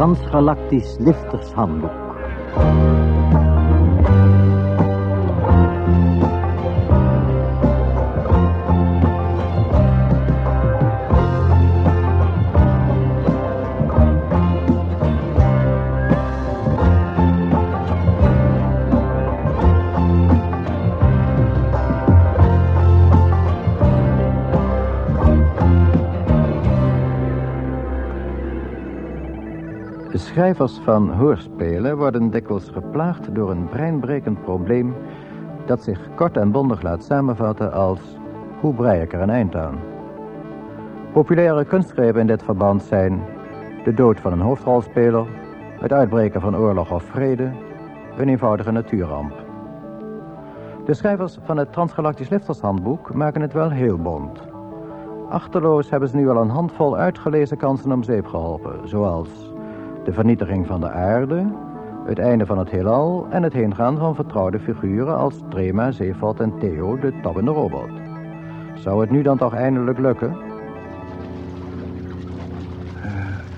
Transgalactisch Liftershandboek. Schrijvers van hoorspelen worden dikwijls geplaagd door een breinbrekend probleem dat zich kort en bondig laat samenvatten als hoe brei ik er een eind aan? Populaire kunstgrepen in dit verband zijn de dood van een hoofdrolspeler, het uitbreken van oorlog of vrede, een eenvoudige natuurramp. De schrijvers van het Transgalactisch Liftershandboek maken het wel heel bond. Achterloos hebben ze nu al een handvol uitgelezen kansen om zeep geholpen, zoals de vernietiging van de aarde, het einde van het heelal en het heengaan van vertrouwde figuren als Trema, Zeefort en Theo, de tabbende robot. Zou het nu dan toch eindelijk lukken? Eh,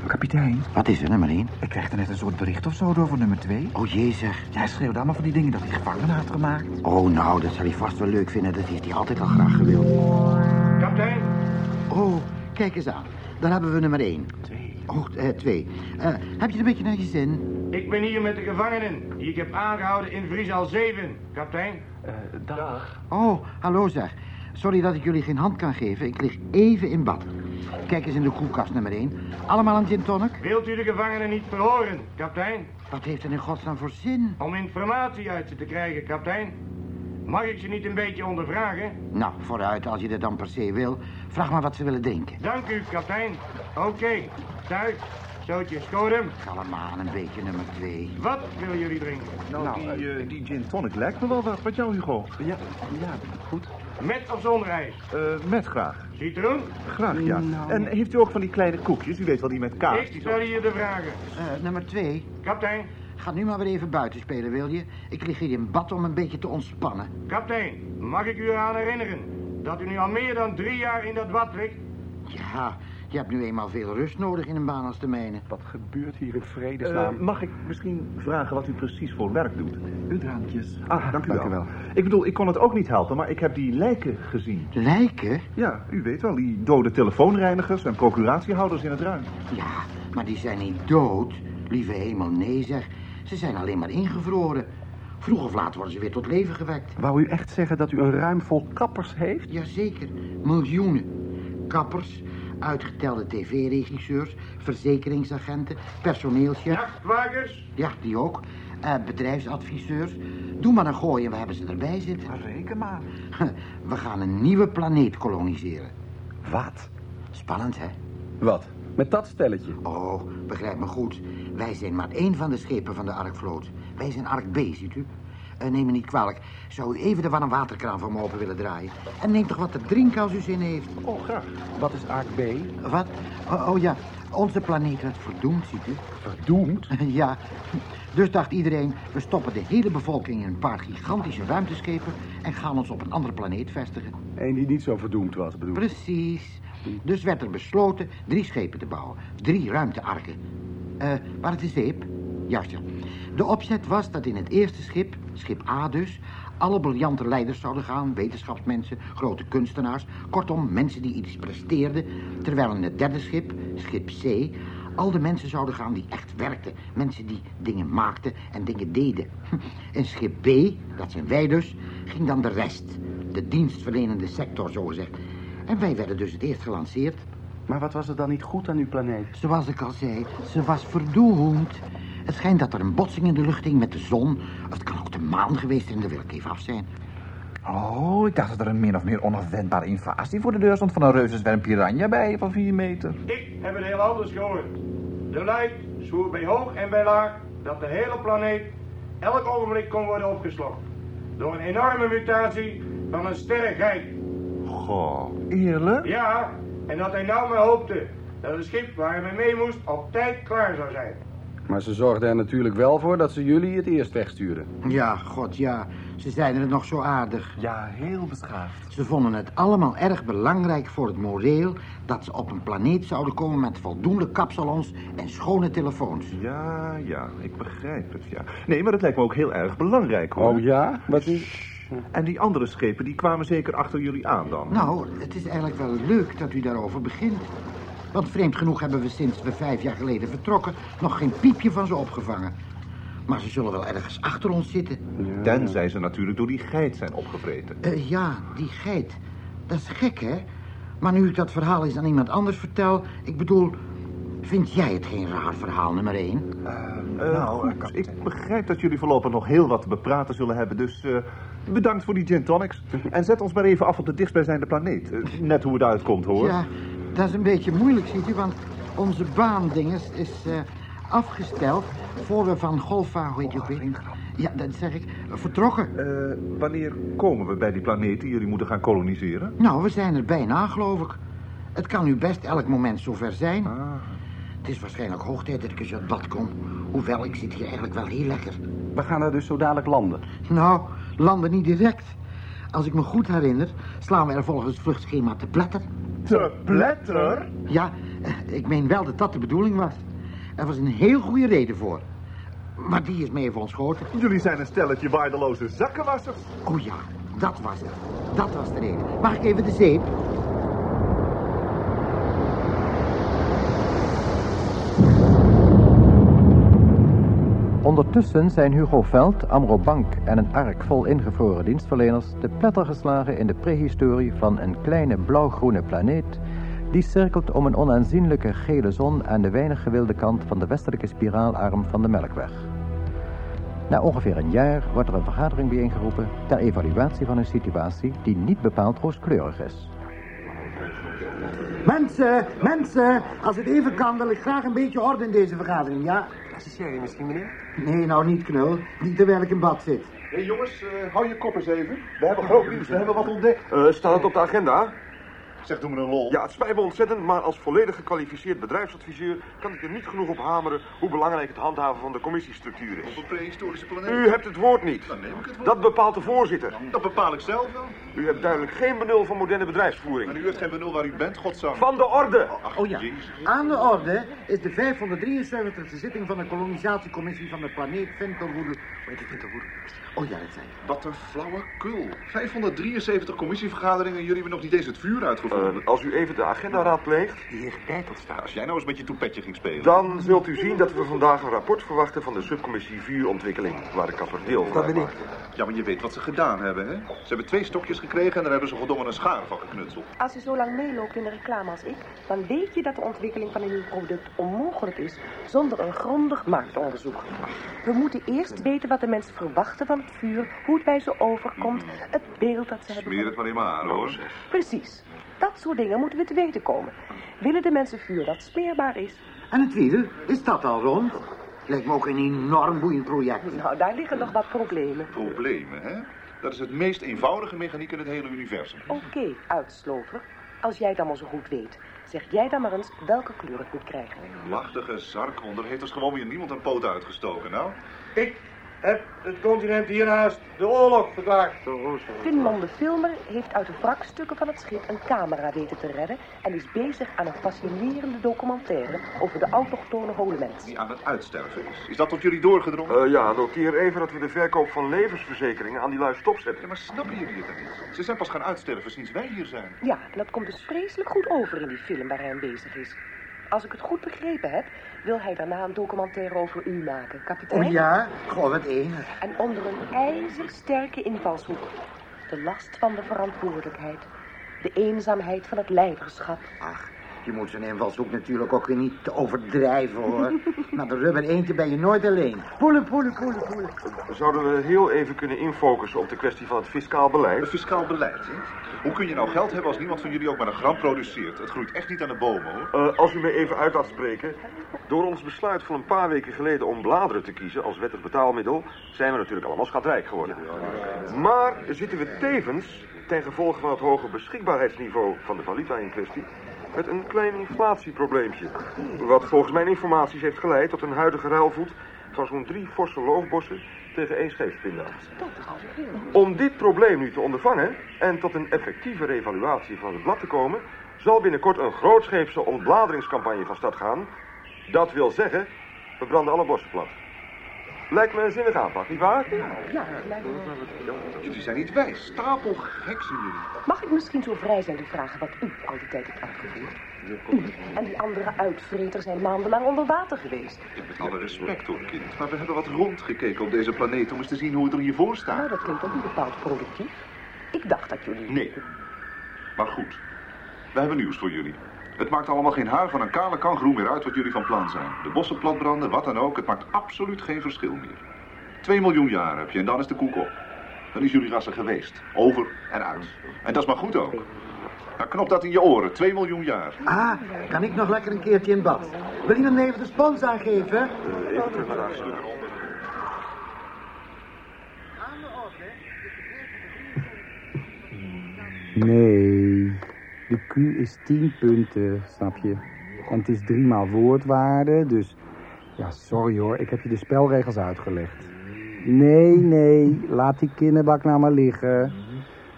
kapitein. Wat is er, nummer 1? Ik kreeg er net een soort bericht of zo door van nummer 2. Oh, jee zeg. Ja, hij schreeuwde allemaal van die dingen dat hij gevangen had gemaakt. Oh, nou, dat zal hij vast wel leuk vinden. Dat heeft hij altijd al graag gewild. Kapitein. Oh, kijk eens aan. Dan hebben we nummer 1. 2 goed, eh, twee. Eh, heb je een beetje naar je zin? Ik ben hier met de gevangenen die ik heb aangehouden in Vriesal 7, kapitein. Eh, dag. Oh, hallo zeg. Sorry dat ik jullie geen hand kan geven. Ik lig even in bad. Kijk eens in de koelkast nummer 1. Allemaal aan gin? Wilt u de gevangenen niet verhoren, kapitein? Wat heeft er in godsnaam voor zin? Om informatie uit ze te krijgen, kapitein. Mag ik ze niet een beetje ondervragen? Nou, vooruit, als je dat dan per se wil. Vraag maar wat ze willen drinken. Dank u, kapitein. Oké thuis. Zootje. Kalm aan, een beetje nummer twee. Wat willen jullie drinken? Nou, nou die, uh, die gin tonic lijkt me wel wat. Wat jou, Hugo? Ja, ja, goed. Met of zonder ijs? Uh, met graag. Citroen? Graag, ja. Nou... En heeft u ook van die kleine koekjes? U weet wel, die met kaas. Ik stel je de vragen. Uh, nummer twee. Kapitein. Ga nu maar weer even buiten spelen, wil je? Ik lig hier in bad om een beetje te ontspannen. Kapitein, mag ik u eraan herinneren dat u nu al meer dan drie jaar in dat bad ligt? Ja, je hebt nu eenmaal veel rust nodig in een baan als de mijne. Wat gebeurt hier in vredesnaam? Uh, mag ik misschien vragen wat u precies voor werk doet? Uw drankjes. Ah, dank u, dank wel. u wel. Ik bedoel, ik kon het ook niet helpen, maar ik heb die lijken gezien. Lijken? Ja, u weet wel, die dode telefoonreinigers en procuratiehouders in het ruim. Ja, maar die zijn niet dood. Lieve hemel, nee zeg. Ze zijn alleen maar ingevroren. Vroeg of laat worden ze weer tot leven gewekt. Wou u echt zeggen dat u een ruim vol kappers heeft? Jazeker, miljoenen. Kappers, uitgetelde tv-regisseurs, verzekeringsagenten, personeelschef... Nachtwakers? Ja, die ook. Uh, bedrijfsadviseurs. Doe maar een gooi en we hebben ze erbij zitten. Maar reken maar. We gaan een nieuwe planeet koloniseren. Wat? Spannend, hè? Wat? Met dat stelletje? Oh, begrijp me goed. Wij zijn maar één van de schepen van de Arkvloot. Wij zijn Ark B, ziet u? Uh, neem me niet kwalijk. Zou u even de warm waterkraan voor me open willen draaien? En neem toch wat te drinken als u zin heeft. Oh, graag. Wat is Ark B? Wat? Oh, oh ja, onze planeet werd verdoemd, ziet u? Verdoemd? ja. Dus dacht iedereen, we stoppen de hele bevolking in een paar gigantische ruimteschepen... en gaan ons op een andere planeet vestigen. Eén die niet zo verdoemd was, bedoel Precies. Dus werd er besloten drie schepen te bouwen. Drie ruimtearken. Uh, waar het de zeep? Juist, ja. De opzet was dat in het eerste schip, schip A dus... alle briljante leiders zouden gaan, wetenschapsmensen, grote kunstenaars... kortom, mensen die iets presteerden... terwijl in het derde schip, schip C... al de mensen zouden gaan die echt werkten. Mensen die dingen maakten en dingen deden. In schip B, dat zijn wij dus, ging dan de rest. De dienstverlenende sector, zogezegd. En wij werden dus het eerst gelanceerd. Maar wat was er dan niet goed aan uw planeet? Zoals ik al zei, ze was verdoemd. Het schijnt dat er een botsing in de lucht hing met de zon. Of het kan ook de maan geweest zijn, daar wil ik even af zijn. Oh, ik dacht dat er een min of meer onafwendbare invasie voor de deur stond van een reuzenzwerm piranha bij van vier meter. Ik heb het heel anders gehoord. De luid zwoer bij hoog en bij laag dat de hele planeet elk ogenblik kon worden opgeslokt. Door een enorme mutatie van een sterrengeik. Goh, eerlijk? Ja, en dat hij nou maar hoopte dat het schip waar hij mee moest op tijd klaar zou zijn. Maar ze zorgden er natuurlijk wel voor dat ze jullie het eerst wegstuurden. Ja, god ja. Ze zeiden het nog zo aardig. Ja, heel beschaafd. Ze vonden het allemaal erg belangrijk voor het moreel... dat ze op een planeet zouden komen met voldoende kapsalons en schone telefoons. Ja, ja, ik begrijp het, ja. Nee, maar dat lijkt me ook heel erg belangrijk, hoor. Oh ja? Wat is... En die andere schepen, die kwamen zeker achter jullie aan dan? Nou, het is eigenlijk wel leuk dat u daarover begint. Want vreemd genoeg hebben we sinds we vijf jaar geleden vertrokken... nog geen piepje van ze opgevangen. Maar ze zullen wel ergens achter ons zitten. Tenzij ze natuurlijk door die geit zijn opgevreten. Eh, ja, die geit. Dat is gek, hè? Maar nu ik dat verhaal eens aan iemand anders vertel... Ik bedoel, vind jij het geen raar verhaal, nummer één? Eh, nou, goed, ik begrijp dat jullie voorlopig nog heel wat te bepraten zullen hebben, dus eh, bedankt voor die gin tonics. En zet ons maar even af op de dichtstbijzijnde planeet. Net hoe het uitkomt, hoor. Ja, dat is een beetje moeilijk, ziet u, want onze baandinges is eh, afgesteld... voor we van Golfa, hoe heet je weer? Ja, dat zeg ik, vertrokken. Eh, wanneer komen we bij die planeet die jullie moeten gaan koloniseren? Nou, we zijn er bijna, geloof ik. Het kan nu best elk moment zover zijn. Ah. Het is waarschijnlijk hoog tijd dat ik eens uit bad kom. Hoewel, ik zit hier eigenlijk wel heel lekker. We gaan er dus zo dadelijk landen. Nou, landen niet direct. Als ik me goed herinner, slaan we er volgens het vluchtschema te pletter. Te pletter? Ja, eh, ik meen wel dat dat de bedoeling was. Er was een heel goede reden voor. Maar die is me even ontschoten. Jullie zijn een stelletje waardeloze zakkenwassers. Oh ja, dat was het. Dat was de reden. Mag ik even de zeep? Ondertussen zijn Hugo Veld, Amro Bank en een ark vol ingevroren dienstverleners de pletter geslagen in de prehistorie van een kleine blauw-groene planeet die cirkelt om een onaanzienlijke gele zon aan de weinig gewilde kant van de westelijke spiraalarm van de Melkweg. Na ongeveer een jaar wordt er een vergadering bijeengeroepen ter evaluatie van een situatie die niet bepaald rooskleurig is. Mensen, mensen, als het even kan, wil ik graag een beetje orde in deze vergadering, ja? Misschien, meneer? Nee, nou niet, knul. Niet terwijl ik in bad zit. Hé hey, jongens, eh, hou je kop eens even. We hebben groot nieuws, we hebben wat ontdekt. Eh, staat het op de agenda? Zeg, doe me een lol. Ja, het spijt me ontzettend, maar als volledig gekwalificeerd bedrijfsadviseur kan ik er niet genoeg op hameren hoe belangrijk het handhaven van de commissiestructuur is. Op een prehistorische planeet. U hebt het woord niet. Dan neem ik het woord. Dat bepaalt de voorzitter. Dat bepaal ik zelf wel. U hebt duidelijk geen benul van moderne bedrijfsvoering. En u heeft geen benul waar u bent, godzang. Van de orde! Ach, Oh ja, jezus. aan de orde is de 573e zitting van de kolonisatiecommissie van de planeet Hoe heet het Ventelwoede? Oh ja, dat zei ik. Wat een flauwekul. 573 commissievergaderingen en jullie hebben nog niet eens het vuur uitgevonden. Eh, als u even de agenda raadpleegt, Die hier gebeiteld staat. Als jij nou eens met je toepetje ging spelen. dan zult u zien dat we vandaag een rapport verwachten van de subcommissie vuurontwikkeling, waar de kapper deel van Dat ben ik. Ja, maar je weet wat ze gedaan hebben, hè? Ze hebben twee stokjes gekregen en daar hebben ze goddomme een schaar van geknutseld. Als je zo lang meeloopt in de reclame als ik, dan weet je dat de ontwikkeling van een nieuw product onmogelijk is zonder een grondig marktonderzoek. We moeten eerst weten wat de mensen verwachten van het vuur, hoe het bij ze overkomt, het beeld dat ze hebben. Smeer het maar mijn haar, hoor. Precies. Dat soort dingen moeten we te weten komen. Willen de mensen vuur dat smeerbaar is? En het wiel, is dat al rond? Lijkt me ook een enorm boeiend project. Nou, daar liggen nog wat problemen. Problemen, hè? Dat is het meest eenvoudige mechaniek in het hele universum. Oké, uitslover. Als jij het allemaal zo goed weet, zeg jij dan maar eens welke kleur het moet krijgen. Lachtige zarkon, er heeft dus gewoon weer niemand een poot uitgestoken, nou. Ik heb het continent hiernaast de oorlog verklaard. Finman de filmer heeft uit de wrakstukken van het schip een camera weten te redden en is bezig aan een fascinerende documentaire over de autochtone Holemens. Die aan het uitsterven is. Is dat tot jullie doorgedrongen? Eh, ja, noteer even dat we de verkoop van levensverzekeringen aan die lui stopzetten. Ja, maar snappen jullie het dan niet? Ze zijn pas gaan uitsterven sinds wij hier zijn. Ja, en dat komt dus vreselijk goed over in die film waar hij aan bezig is. Als ik het goed begrepen heb, wil hij daarna een documentaire over u maken, kapitein. Oh ja? Gewoon het ene. En onder een ijzersterke invalshoek. De last van de verantwoordelijkheid. De eenzaamheid van het leiderschap. Ach, je moet zo'n invalshoek natuurlijk ook weer niet te overdrijven, hoor. Maar de rubber eentje ben je nooit alleen. Poelen, poelen, poelen, poelen. Zouden we heel even kunnen infocussen op de kwestie van het fiscaal Het beleid? fiscaal beleid, hè? Hoe kun je nou geld hebben als niemand van jullie ook maar een gram produceert? Het groeit echt niet aan de bomen, hoor. Eh, als u me even uit laat spreken. Door ons besluit van een paar weken geleden om bladeren te kiezen als wettig betaalmiddel, zijn we natuurlijk allemaal schatrijk geworden. Maar zitten we tevens, ten gevolge van het hoge beschikbaarheidsniveau van de valuta in kwestie, met een klein inflatieprobleempje. Wat volgens mijn informaties heeft geleid tot een huidige ruilvoet van zo'n drie forse loofbossen tegen één scheepspinda. Om dit probleem nu te ondervangen en tot een effectieve revaluatie van het blad te komen, zal binnenkort een grootscheepse ontbladeringscampagne van start gaan. Dat wil zeggen, we branden alle bossen plat. Lijkt me een zinnige aanpak, nietwaar? Ja, lijkt me. Jullie zijn niet wijs. Stapel gek zijn jullie. Mag ik misschien zo vrij zijn te vragen wat u al die tijd hebt uitgevoerd? U en die andere uitvreters zijn maandenlang onder water geweest. Met alle respect hoor, kind. Maar we hebben wat rondgekeken op deze planeet om eens te zien hoe het er hiervoor Nou, staat. dat klinkt ook niet bepaald productief. Ik dacht dat jullie... Nee. Maar goed, we hebben nieuws voor jullie. Het maakt allemaal geen haar van een kale kangeroe meer uit wat jullie van plan zijn. De bossen platbranden, wat dan ook, het maakt absoluut geen verschil meer. Twee miljoen jaar heb je en dan is de koek op. Dan is jullie rassen geweest. Over en uit. En dat is maar goed ook. Nou, knop dat in je oren. Twee miljoen jaar. Ah, kan ik nog lekker een keertje in bad? Wil iemand me even de spons aangeven? Naar de vraagstukken. Nee, de Q is 10 punten, snap je? En het is driemaal woordwaarde, dus... Ja, sorry hoor, ik heb je de spelregels uitgelegd. Nee, nee, laat die kinderbak nou maar liggen.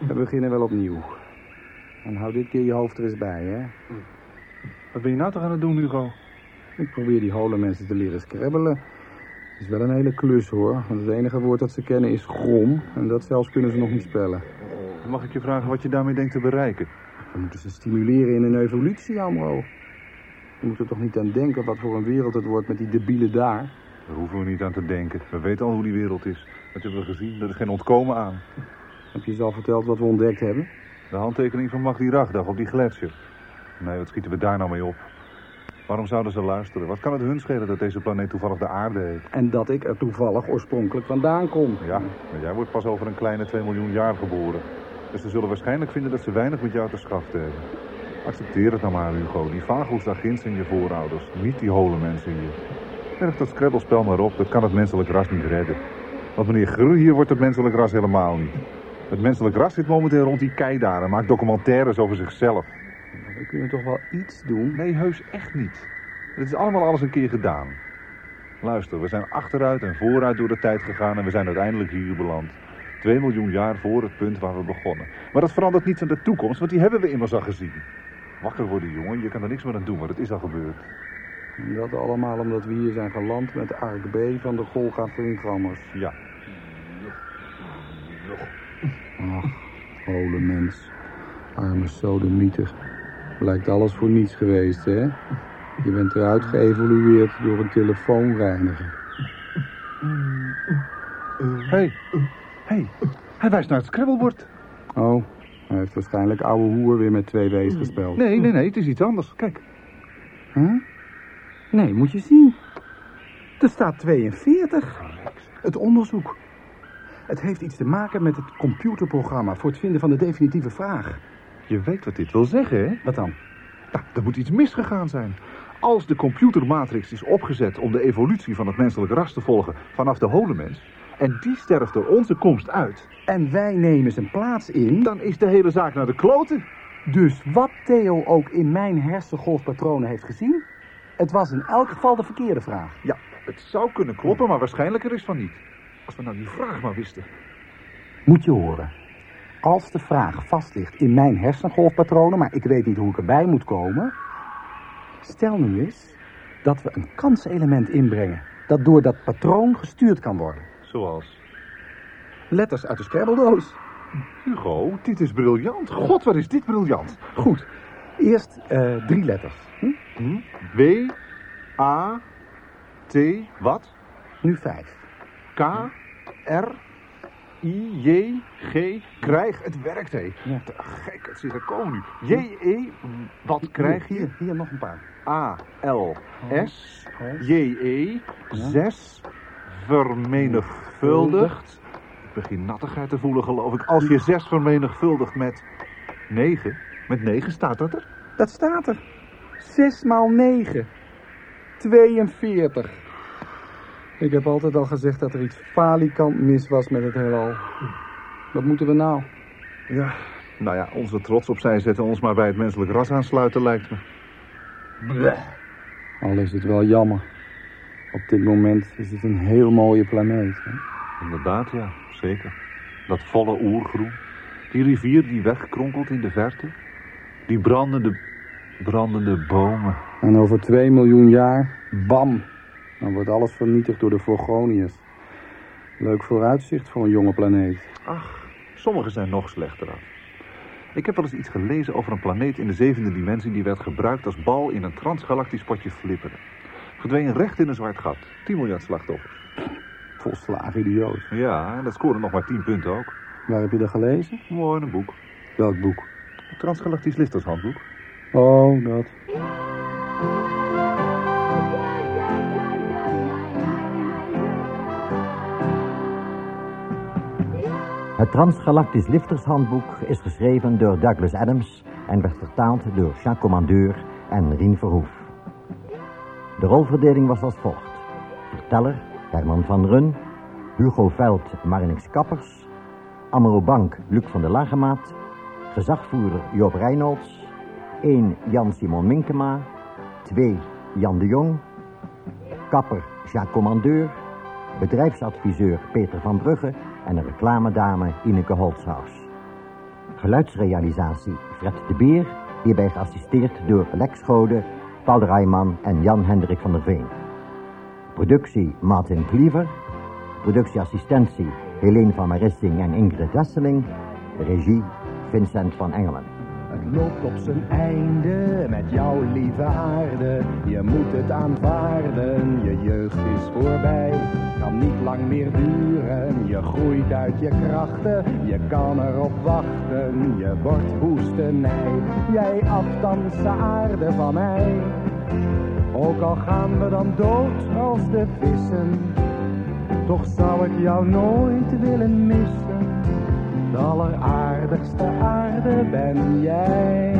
We beginnen wel opnieuw. En hou dit keer je hoofd er eens bij, hè? Wat ben je nou toch aan het doen, Hugo? Ik probeer die hole mensen te leren scrabbelen. Het is wel een hele klus, hoor. Want het enige woord dat ze kennen is grom. En dat zelfs kunnen ze nog niet spellen. Mag ik je vragen wat je daarmee denkt te bereiken? We moeten ze stimuleren in een evolutie, Amro. We moeten toch niet aan denken wat voor een wereld het wordt met die debielen daar. Daar hoeven we niet aan te denken. We weten al hoe die wereld is. Dat hebben we gezien. Er is geen ontkomen aan. Heb je ze al verteld wat we ontdekt hebben? De handtekening van Magdi Ragdag op die gletsjer. Nee, wat schieten we daar nou mee op? Waarom zouden ze luisteren? Wat kan het hun schelen dat deze planeet toevallig de aarde heet? En dat ik er toevallig oorspronkelijk vandaan kom. Ja, maar jij wordt pas over een kleine 2 miljoen jaar geboren. Dus ze zullen waarschijnlijk vinden dat ze weinig met jou te schaften hebben. Accepteer het nou maar, Hugo. Die vagels daar ginds zijn je voorouders. Niet die hole mensen hier. Berg dat scrabbelspel maar op. Dat kan het menselijk ras niet redden. Want meneer Grul hier wordt het menselijk ras helemaal niet. Het menselijk ras zit momenteel rond die kei daar en maakt documentaires over zichzelf. We kunnen toch wel iets doen? Nee, heus echt niet. Het is allemaal alles een keer gedaan. Luister, we zijn achteruit en vooruit door de tijd gegaan en we zijn uiteindelijk hier beland. Twee miljoen jaar voor het punt waar we begonnen. Maar dat verandert niets aan de toekomst, want die hebben we immers al gezien. Wakker worden, jongen. Je kan er niks meer aan doen, maar het is al gebeurd. En dat allemaal omdat we hier zijn geland met Ark B van de Golga Vringrammers. Ja. Ach, hole mens. Arme sodemieter. Blijkt alles voor niets geweest, hè? Je bent eruit geëvolueerd door een telefoonreiniger. Hé, hey. Hey. hij wijst naar het scrabblebord. Oh, hij heeft waarschijnlijk oude hoer weer met twee W's gespeeld. Nee, nee, nee, het is iets anders. Kijk. Huh? Nee, moet je zien. Er staat 42. Het onderzoek. Het heeft iets te maken met het computerprogramma voor het vinden van de definitieve vraag. Je weet wat dit wil zeggen, hè? Wat dan? Nou, er moet iets misgegaan zijn. Als de computermatrix is opgezet om de evolutie van het menselijk ras te volgen vanaf de holemens... en die sterft door onze komst uit... En wij nemen zijn plaats in. dan is de hele zaak naar de kloten. Dus wat Theo ook in mijn hersengolfpatronen heeft gezien... het was in elk geval de verkeerde vraag. Ja, het zou kunnen kloppen, maar waarschijnlijker is van niet. Als we nou die vraag maar wisten. Moet je horen. Als de vraag vast ligt in mijn hersengolfpatronen... maar ik weet niet hoe ik erbij moet komen... stel nu eens dat we een kanselement inbrengen... dat door dat patroon gestuurd kan worden. Zoals? Letters uit de scrabbledoos. Hugo, dit is briljant. God, wat is dit briljant. Goed. Eerst eh, drie letters. Hm? Hm? W, A, T, wat? Nu vijf. K, R, I, J, G, krijg. Het werkt, hé. Ja. Te Gek, het zit er komen nu. J, E, wat krijg je? Hier, hier nog een paar. A, L, S, J, E, 6, vermenigvuldigd. Ik begin nattigheid te voelen, geloof ik. Als je 6 vermenigvuldigt met 9, met 9 staat dat er? Dat staat er. 6 maal 9. 42. Ik heb altijd al gezegd dat er iets falikant mis was met het heelal. Wat moeten we nou? Ja, Nou ja, onze trots opzij zetten ons maar bij het menselijk ras aansluiten, lijkt me. Al is het wel jammer. Op dit moment is het een heel mooie planeet. Hè? Inderdaad, ja, zeker. Dat volle oergroen. Die rivier die wegkronkelt in de verte. Die brandende, brandende bomen. En over 2 miljoen jaar, bam, dan wordt alles vernietigd door de Vorgoniërs. Leuk vooruitzicht voor een jonge planeet. Ach, sommigen zijn nog slechter af. Ik heb wel eens iets gelezen over een planeet in de zevende dimensie... die werd gebruikt als bal in een transgalactisch potje flipperen. Verdween recht in een zwart gat. 10 miljard slachtoffers. Volslagen idioot. Ja, en dat scoorde nog maar 10 punten ook. Waar heb je dat gelezen? Mooi, een boek. Welk boek? Het Transgalactisch Liftershandboek. Oh, dat. Het Transgalactisch Liftershandboek is geschreven door Douglas Adams en werd vertaald door Jacques Commandeur en Rien Verhoef. De rolverdeling was als volgt. Verteller Herman van Run, Hugo Veld Marinix Kappers, Amaro Bank Luc van der Lagemaat, gezagvoerder Joop Reynolds, 1 Jan-Simon Minkema, 2 Jan de Jong, kapper Jacques Commandeur, bedrijfsadviseur Peter van Brugge en een reclamedame Ineke Holtshaus. Geluidsrealisatie Fred de Beer, hierbij geassisteerd door Lex Paul Rijman en Jan-Hendrik van der Veen. Productie Martin Kliever, productieassistentie Helene van Marissing en Ingrid Wesseling, regie Vincent van Engelen. Het loopt op zijn einde met jouw lieve aarde. Je moet het aanvaarden, je jeugd is voorbij. Kan niet lang meer duren, je groeit uit je krachten. Je kan erop wachten, je wordt woestenij. Jij afstandse aarde van mij. Ook al gaan we dan dood als de vissen. Toch zou ik jou nooit willen missen. De alleraardigste aarde ben jij.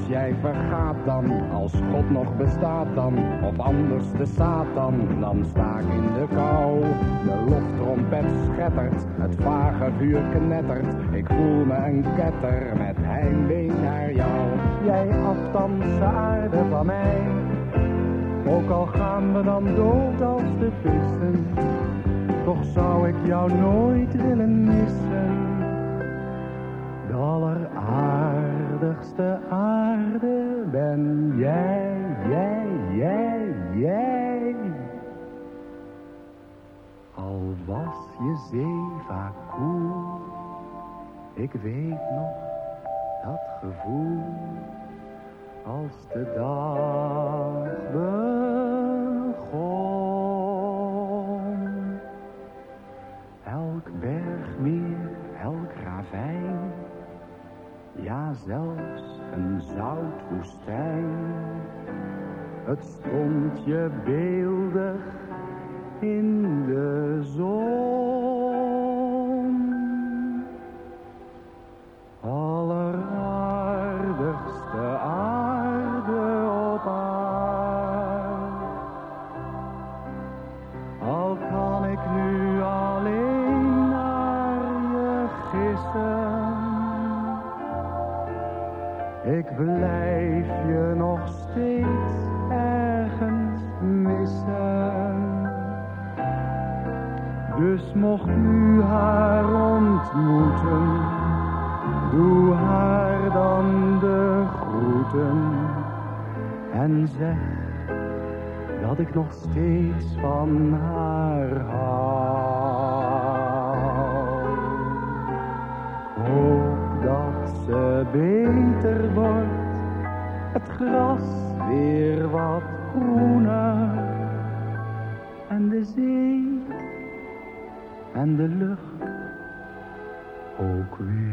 Als jij vergaat dan, als God nog bestaat dan, of anders de Satan, dan sta ik in de kou. De loftrompet schettert, het vage vuur knettert, ik voel me een ketter met heimwee naar jou. Jij afstandse aarde van mij, ook al gaan we dan dood als de vissen, toch zou ik jou nooit willen missen. Alleraardigste aarde ben jij, jij, jij, jij. Al was je zee vaak koel, ik weet nog dat gevoel als de dag ja zelfs een zoutwoestijn. Het stond je beeldig in de zon. Blijf je nog steeds ergens missen. Dus mocht u haar ontmoeten, doe haar dan de groeten en zeg dat ik nog steeds van haar hou. Hoop dat ze beter wordt, het gras weer wat groener en de zee en de lucht ook weer.